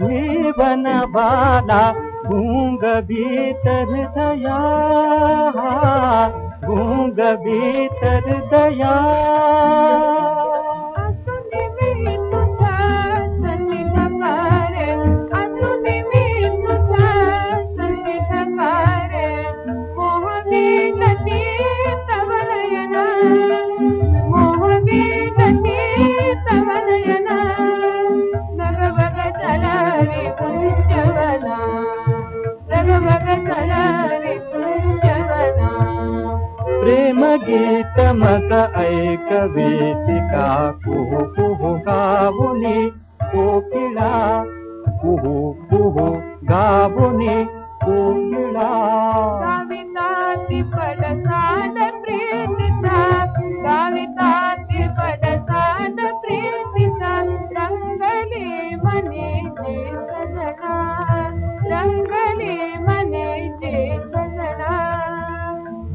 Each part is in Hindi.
जीवन बाला गूंग भीतर दया। गूंग भीतर दया। गीत मग ऐक वेदिका कुहू कुहू गावुनी कोकिळा कुहू कुहू गावुनी कोकिळा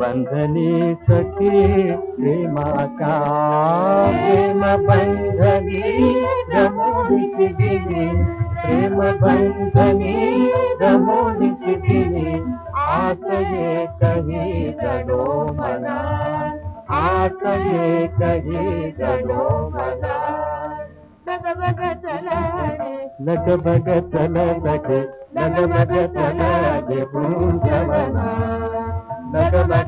बंधनी प्रेमाच्या प्रेम बंधनी दिली प्रेम बंधनी दिली आस ये कही जडो मना आस ये कही जडो मना बग बग चला रे लग बग चल सखे